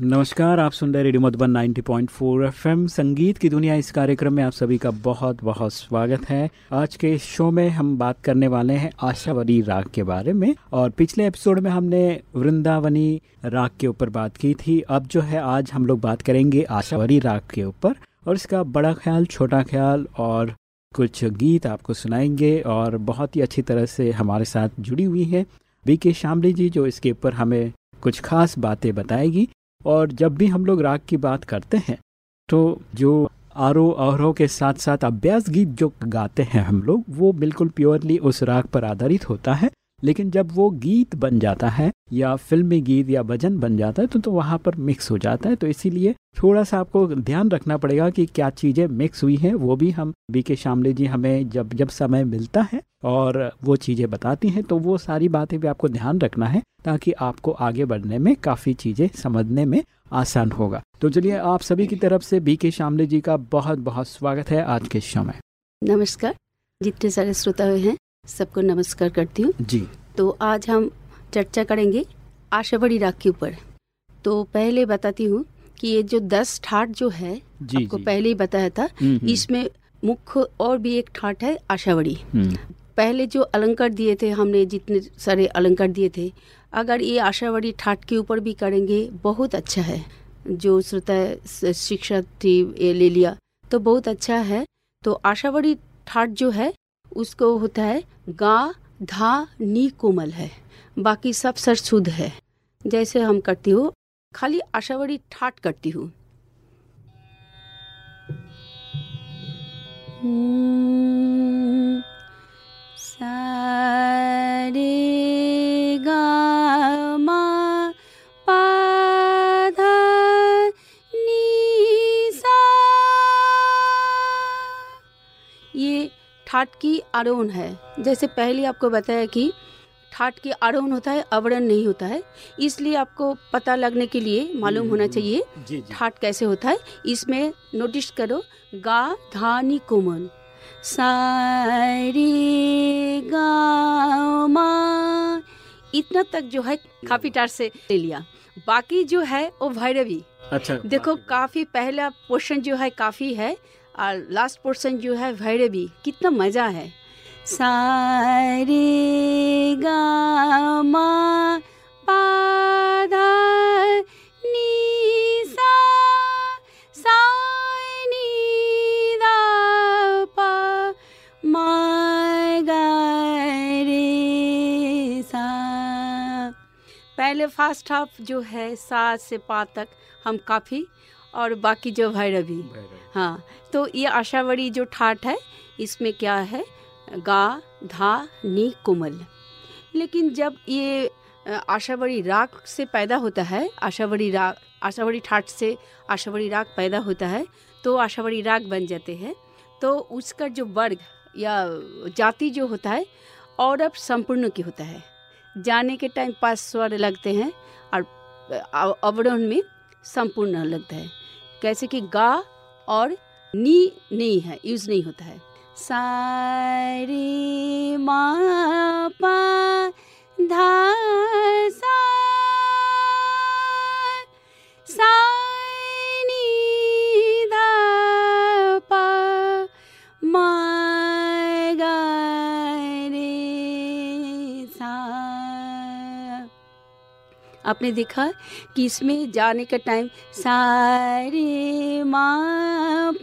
नमस्कार, आप सुन रहे रेडियो मधुबन 90.4 एफएम। संगीत की दुनिया इस कार्यक्रम में आप सभी का बहुत बहुत स्वागत है। आज के शो में हम बात करने वाले हैं आशावरी राग के बारे में और पिछले एपिसोड में हमने वृंदावनी राग के ऊपर बात की थी। अब जो है, आज हम लोग बात करेंगे आशावरी राग के ऊपर और इसका बड़ा ख्याल, छोटा ख्याल और कुछ गीत आपको सुनाएँगे और बहुत ही अच्छी तरह से हमारे साथ जुड़ी हुई है। बी के शामली जी, जो इसके ऊपर हमें कुछ खास बातें बताएगी। और जब भी हम लोग राग की बात करते हैं तो जो आरोह अवरोह के साथ साथ अभ्यास गीत जो गाते हैं हम लोग, वो बिल्कुल प्योरली उस राग पर आधारित होता है। लेकिन जब वो गीत बन जाता है, या फिल्मी गीत या भजन बन जाता है तो तो वहाँ पर मिक्स हो जाता है। तो इसीलिए थोड़ा सा आपको ध्यान रखना पड़ेगा कि क्या चीज़ें मिक्स हुई हैं, वो भी हम बी के शामले जी हमें जब जब समय मिलता है और वो चीज़ें बताती हैं तो वो सारी बातें भी आपको ध्यान रखना है। ताकि आपको आगे बढ़ने में काफ़ी चीज़ें समझने में आसान होगा। तो चलिए आप सभी की तरफ़ से बी के शामले जी का बहुत बहुत स्वागत है आज के शो में नमस्कार। जितने सारे श्रोता हुए हैं सबको नमस्कार करती हूँ। जी। तो आज हम चर्चा करेंगे आशाबड़ी राग के ऊपर। तो पहले बताती हूँ कि ये जो दस ठाट जो है जी आपको जी। पहले ही बताया था हम्म, हम्म, इसमें मुख्य और भी एक ठाट है आशावड़ी। हम्म, पहले जो अलंकार दिए थे हमने जितने सारे अलंकार दिए थे अगर ये आशावड़ी ठाट के ऊपर भी करेंगे बहुत अच्छा है। जो श्रोता शिक्षा थी ये ले लिया तो बहुत अच्छा है। तो आशावड़ी ठाट जो है उसको होता है गा धा नी कोमल है। बाकी सब सर शुद्ध है। जैसे हम करती हूँ खाली आशावड़ी ठाट करती हूँ। हम्म, गा मा ये ठाट की आरोहण है। जैसे पहले आपको बताया कि ठाट की आरोहण होता है अवरण नहीं होता है। इसलिए आपको पता लगने के लिए मालूम होना चाहिए जी जी। ठाट कैसे होता है। इसमें नोटिस करो गा धा नी कोमल। इतना तक जो है काफ़ी टार से ले लिया। बाकी जो है वो भैरवी। अच्छा। देखो काफ़ी पहला पोर्शन जो है काफ़ी है और लास्ट पोर्शन जो है भैरवी। कितना मज़ा है। सा रे गा मा पा फास्ट हाफ़ जो है सात से पा तक हम काफ़ी और बाकी जो भैरवी हाँ तो ये आशावड़ी जो ठाट है इसमें क्या है? गा धा नी कोमल। लेकिन जब ये आशावड़ी राग से पैदा होता है आशावड़ी राग आशावड़ी ठाट से आशावड़ी राग पैदा होता है तो आशावड़ी राग बन जाते हैं। तो उसका जो वर्ग या जाति जो होता है और अब संपूर्ण की होता है। जाने के टाइम पास स्वर लगते हैं और अवरोहन में संपूर्ण लगता है। कैसे कि गा और नी नहीं है यूज़ नहीं होता है। सारी मा पा धा सा आपने देखा कि इसमें जाने का टाइम सारे मा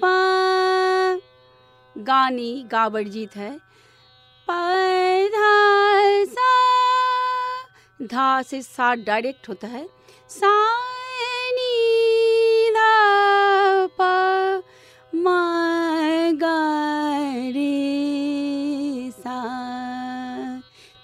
पा गानी गाबर जीत है। धा सा, धा से सा डायरेक्ट होता है। सा नी धा पा मा गा रे सा।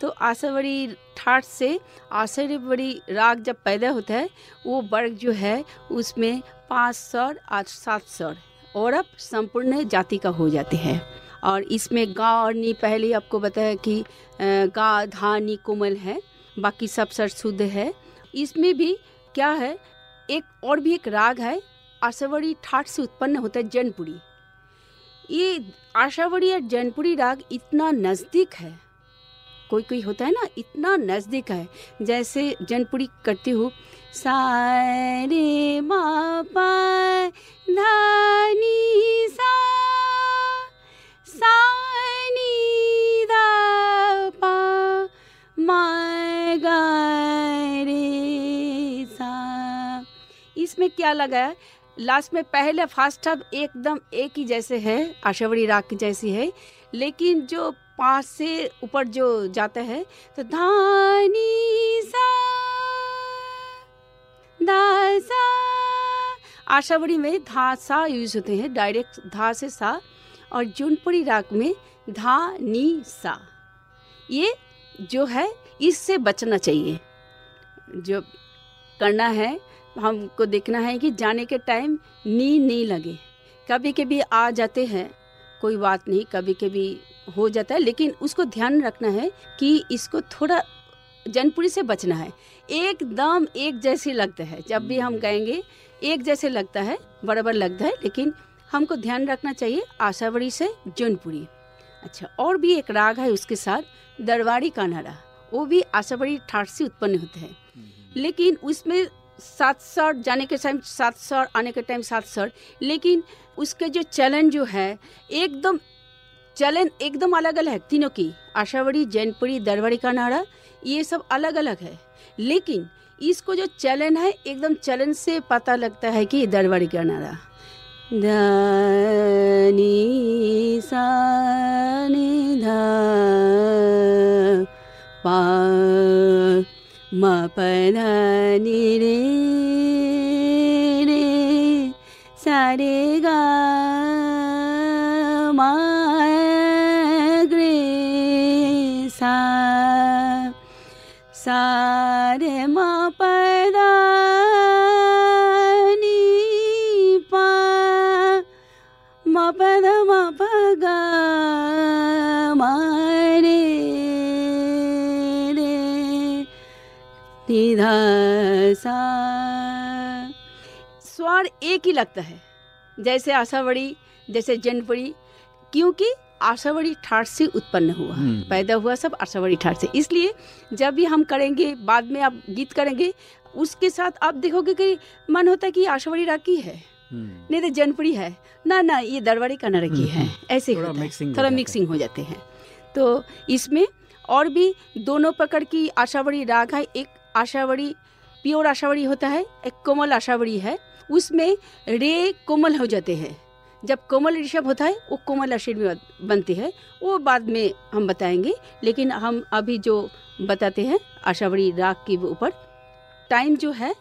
तो आशावड़ी ठाट से आशावड़ी राग जब पैदा होता है, वो वर्ग जो है, उसमें पाँच स्वर, आठ, सात स्वर, और अब संपूर्ण जाति का हो जाते हैं। और इसमें गा और नी पहले आपको बताया कि गा, धा, नी कोमल है, बाकी सब स्वर शुद्ध है। इसमें भी क्या है, एक और भी एक राग है, आशावड़ी ठाट से उत्पन्न होता है जैनपुरी। ये आशावड़ी और जैनपुरी राग इतना नज़दीक है। कोई कोई होता है ना, इतना नज़दीक है, जैसे जनपुरी करती हूँ, सारे मापा धानी सा पा मा गा रे सा। इसमें क्या लगा लास्ट में पहले फास्ट अब एकदम एक ही जैसे है आशावड़ी राग की जैसी है, लेकिन जो पाँच से ऊपर जो जाता है तो धानी सा, दासा। आशावड़ी में धा सा यूज़ होते हैं डायरेक्ट धा से सा, और जूनपुरी राग में धा नी सा। ये जो है, इससे बचना चाहिए। जो करना है, हमको देखना है कि जाने के टाइम नी नहीं लगे। कभी कभी आ जाते हैं, कोई बात नहीं कभी कभी हो जाता है लेकिन उसको ध्यान रखना है कि इसको थोड़ा जनपुरी से बचना है। एकदम एक जैसे लगता है। जब भी हम गाएँगे एक जैसे लगता है बराबर लगता है लेकिन हमको ध्यान रखना चाहिए आशावरी से जौनपुरी। अच्छा और भी एक राग है उसके साथ दरबारी कानाड़ा वो भी आशावरी ठाठ से उत्पन्न होते हैं। लेकिन उसमें सात सौ जाने के टाइम सात सौ आने के टाइम सात सौ लेकिन उसके जो चलन जो है एकदम चलन एकदम अलग अलग है, तीनों की। आशावड़ी जैनपुरी दरबारी का नारा, ये सब अलग अलग है। लेकिन इसको जो चलन है, एकदम चलन से पता लगता है कि दरबारी का नारा। धनी सा रे रे सा रे गा सा रे म प ध नि पा म प ध म प गा मा रे। निधा सा। स्वर एक ही लगता है, जैसे आशावड़ी, जैसे जनवरी क्योंकि आशावड़ी ठाठ से उत्पन्न हुआ। हम्म। पैदा हुआ सब आशावड़ी ठाठ से। इसलिए जब भी हम करेंगे बाद में आप गीत करेंगे उसके साथ आप देखोगे कि मन होता है कि आशावरी राग की है हम्म। नहीं तो जनपुरी है। ना ना ये दरबारी की है। ऐसे थोड़ा है। हो थोड़ा मिक्सिंग हो। जाते हैं। तो इसमें और भी दोनों प्रकार की आशावरी राग है। एक आशावरी प्योर आशावरी होता है एक कोमल आशावरी है। उसमें रे कोमल हो जाते हैं। जब कोमल ऋषभ होता है वो कोमल आशीर्वाद बनती है। वो बाद में हम बताएँगे लेकिन हम अभी जो बताते हैं आशावड़ी राग के ऊपर टाइम जो है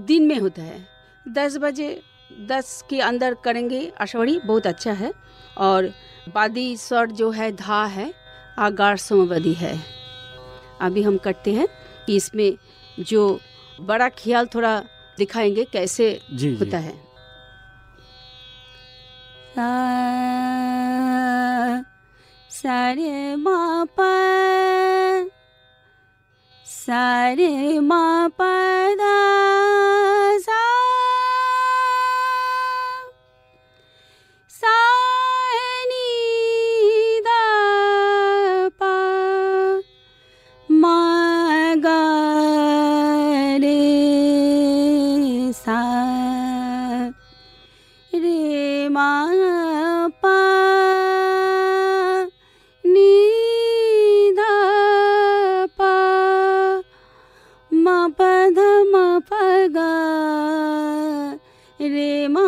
दिन में होता है। दस बजे दस के अंदर करेंगे आशावड़ी बहुत अच्छा है। और बादी स्वर जो है धा है आगार समवधि है। अभी हम करते हैं कि इसमें जो बड़ा ख्याल थोड़ा दिखाएँगे कैसे जी होता जी है। सारे मा रे मा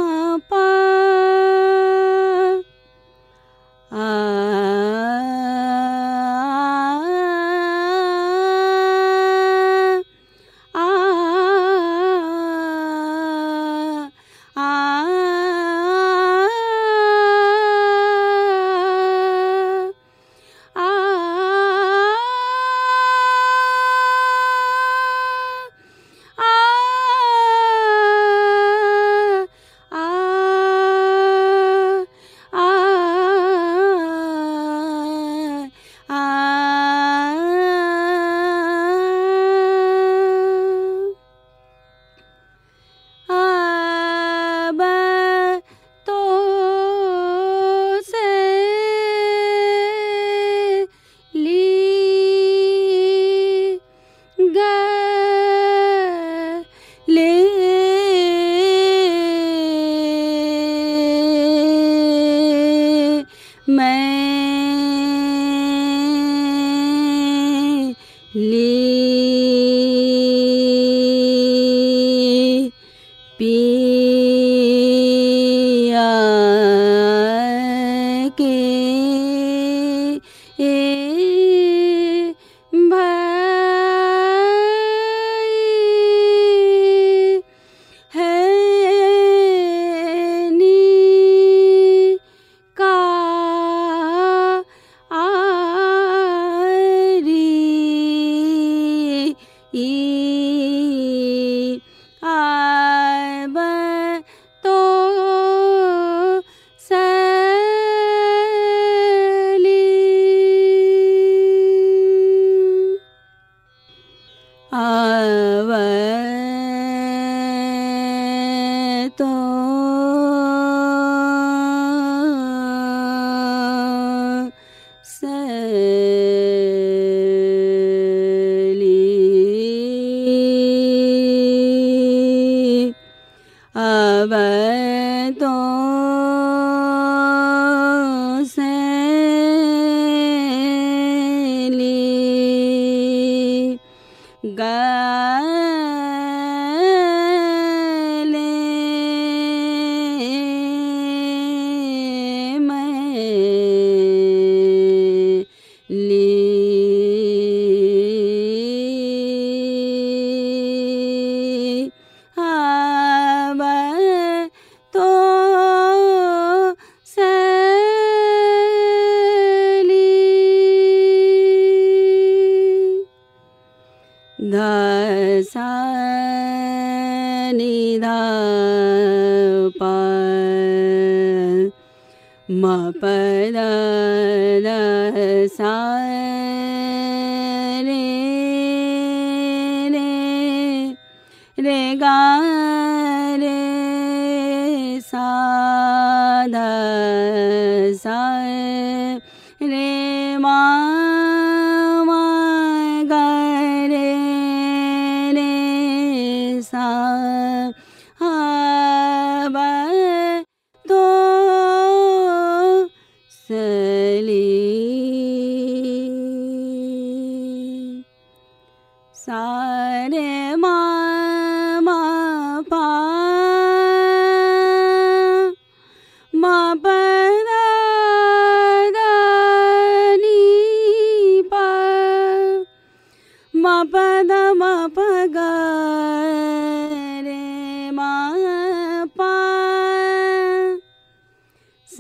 गा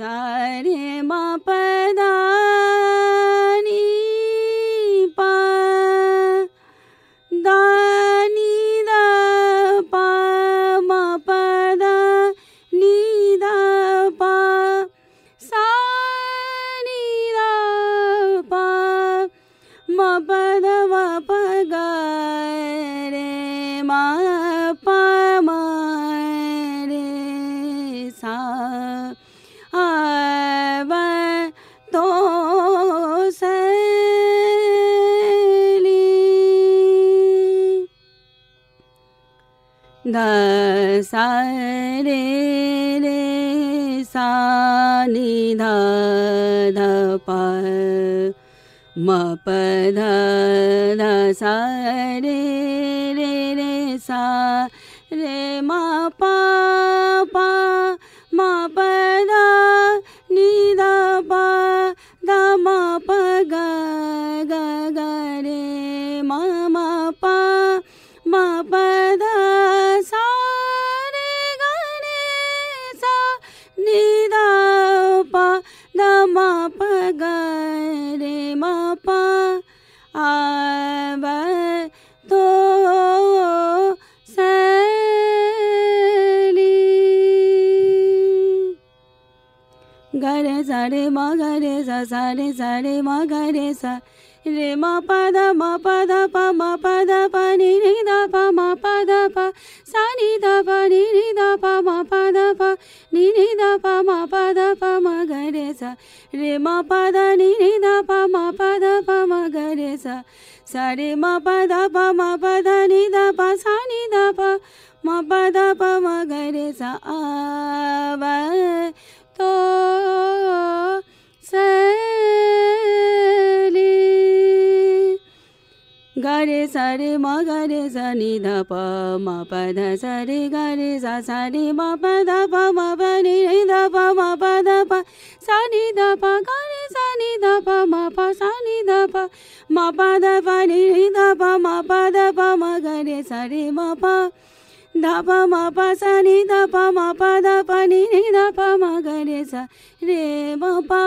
सारे मा प सा रे रे सा ध ध म प ध ध सा रे रे रे सा रे म प सा सा रे सा रे म गरे सा रे म प ध म प ध प म प ध प नि नि ध प म प ध प सा नि ध प नि नि ध प म प ध प नि नि ध प म प ध प म गरे सा रे म प ध नि नि ध प म प ध प म गरे सा सा रे म प ध प म प ध नि ध प सा नि ध प म प ध प म गरे सा आव गरे सा रे म गरे सा नि ध प म प ध स रे ग रे सा सा रे म प ध प म प नि रे ध प म प ध प सा नि ध प ग रे सा नि ध प म प सा नि ध प म प ध प नि रे ध प म प ध प म ग रे सा रे म प ध प म प सा नि ध प म प ध प नि रे ध प म ग रे सा रे म प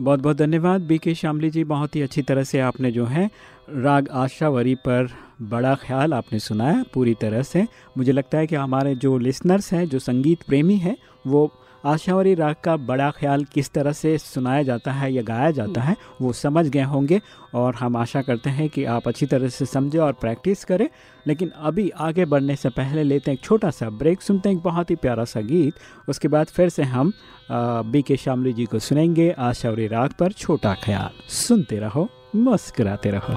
बहुत बहुत धन्यवाद। बी के शामली जी, बहुत ही अच्छी तरह से आपने जो है राग आशावरी पर बड़ा ख्याल आपने सुनाया पूरी तरह से। मुझे लगता है कि हमारे जो लिसनर्स हैं, जो संगीत प्रेमी हैं, वो आशावरी राग का बड़ा ख्याल किस तरह से सुनाया जाता है या गाया जाता है, वो समझ गए होंगे और हम आशा करते हैं कि आप अच्छी तरह से समझें और प्रैक्टिस करें। लेकिन अभी आगे बढ़ने से पहले लेते हैं एक छोटा सा ब्रेक, सुनते हैं एक बहुत ही प्यारा सा गीत, उसके बाद फिर से हम बी के शामली जी को सुनेंगे आशावरी राग पर छोटा ख्याल। सुनते रहो, मुस्कुराते रहो।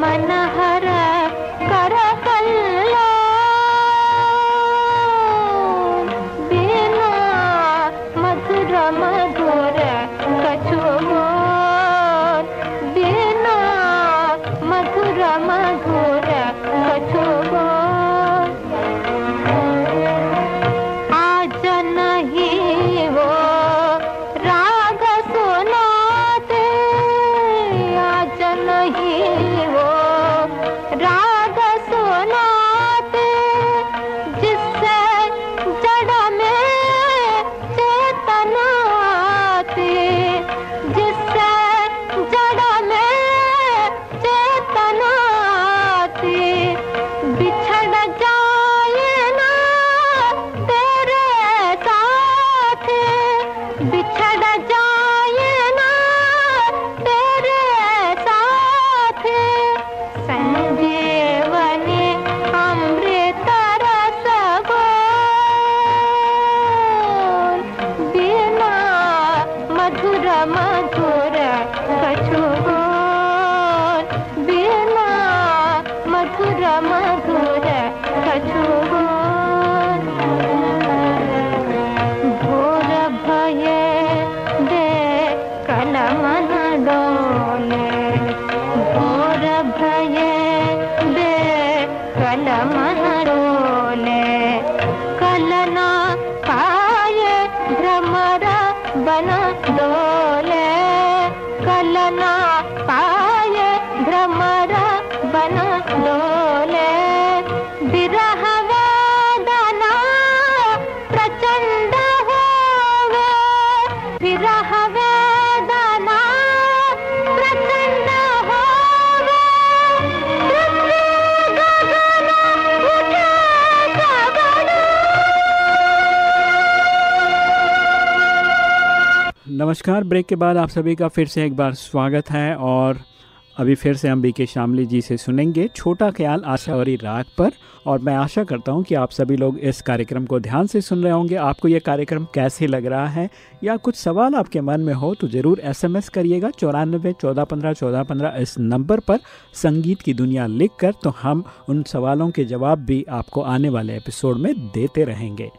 मन Bye-bye, बना दो। नमस्कार। ब्रेक के बाद आप सभी का फिर से एक बार स्वागत है और अभी फिर से हम बी के शामली जी से सुनेंगे। छोटा ख्याल आशावरी राग पर और मैं आशा करता हूँ कि आप सभी लोग इस कार्यक्रम को ध्यान से सुन रहे होंगे। आपको ये कार्यक्रम कैसे लग रहा है या कुछ सवाल आपके मन में हो तो ज़रूर एसएमएस करिएगा चौरानबे, चौदह पंद्रह चौदह पंद्रह इस नंबर पर संगीत की दुनिया लिख तो हम उन सवालों के जवाब भी आपको आने वाले एपिसोड में देते रहेंगे।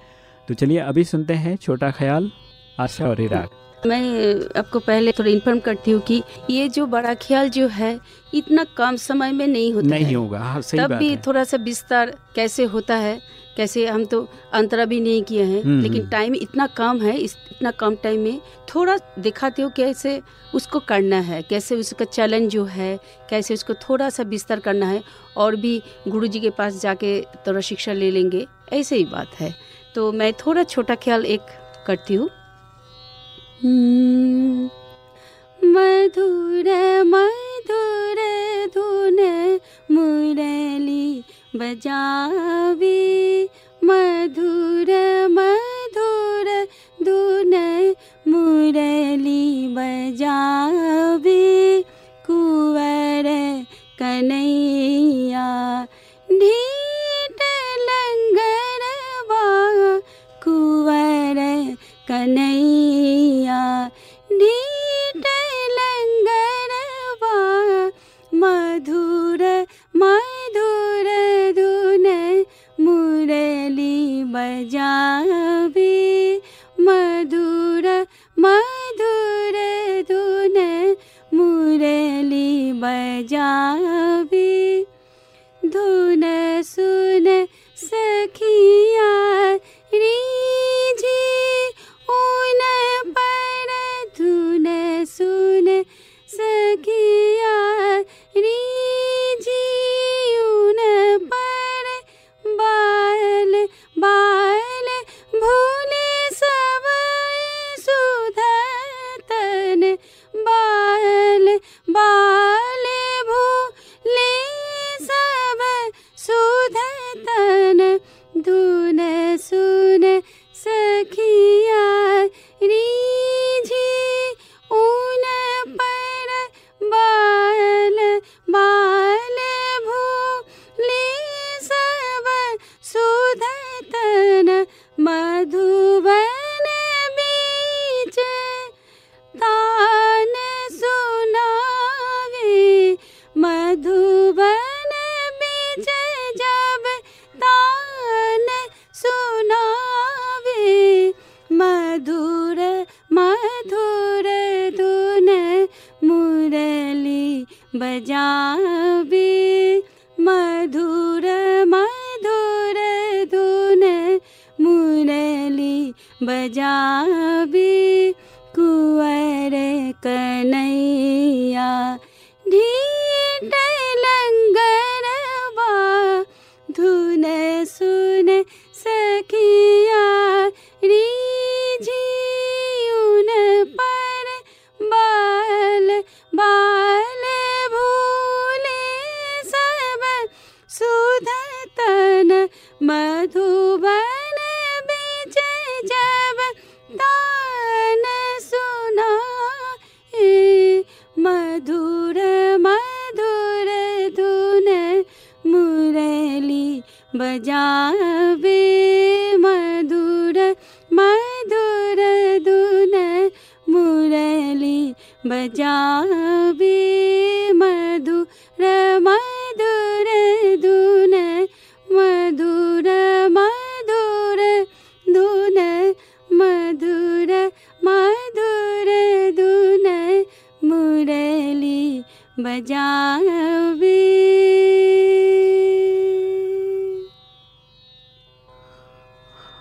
तो चलिए अभी सुनते हैं छोटा ख्याल, आशा और राग मैं आपको पहले थोड़ा इन्फॉर्म करती हूँ कि ये जो बड़ा ख्याल जो है इतना कम समय में नहीं होता नहीं होगा। हाँ, सही तब बात भी है। थोड़ा सा विस्तार कैसे होता है कैसे हम तो अंतरा भी नहीं किए हैं हम्म, लेकिन हम्म। टाइम इतना कम है इस इतना कम टाइम में थोड़ा दिखाते हो कैसे उसको करना है कैसे उसका चैलेंज जो है कैसे उसको थोड़ा सा विस्तार करना है और भी गुरु जी के पास जाके थोड़ा शिक्षा ले लेंगे ऐसे ही बात है। तो मैं थोड़ा छोटा ख्याल एक करती हूँ। हम्म, मधुर मधुर धुन मुरली बजावे key.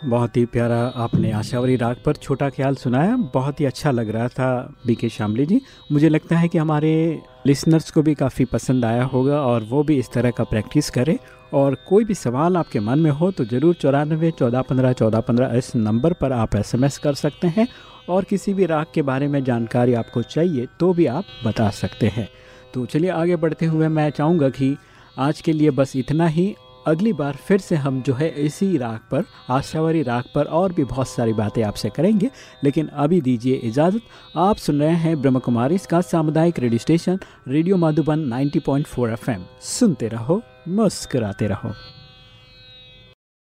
बहुत ही प्यारा आपने आशावरी राग पर छोटा ख्याल सुनाया, बहुत ही अच्छा लग रहा था बी के शामली जी। मुझे लगता है कि हमारे लिसनर्स को भी काफ़ी पसंद आया होगा और वो भी इस तरह का प्रैक्टिस करें। और कोई भी सवाल आपके मन में हो तो ज़रूर चौरानबे चौदह पंद्रह चौदह पंद्रह इस नंबर पर आप एसएमएस कर सकते हैं और किसी भी राग के बारे में जानकारी आपको चाहिए तो भी आप बता सकते हैं। तो चलिए आगे बढ़ते हुए मैं चाहूँगा कि आज के लिए बस इतना ही। अगली बार फिर से हम जो है इसी राग पर, आशावरी राग पर और भी बहुत सारी बातें आपसे करेंगे। लेकिन अभी दीजिए इजाज़त। आप सुन रहे हैं ब्रह्म कुमारी इसका सामुदायिक radio station, radio Madhuban 90.4 FM. सुनते रहो, मुस्कराते रहो।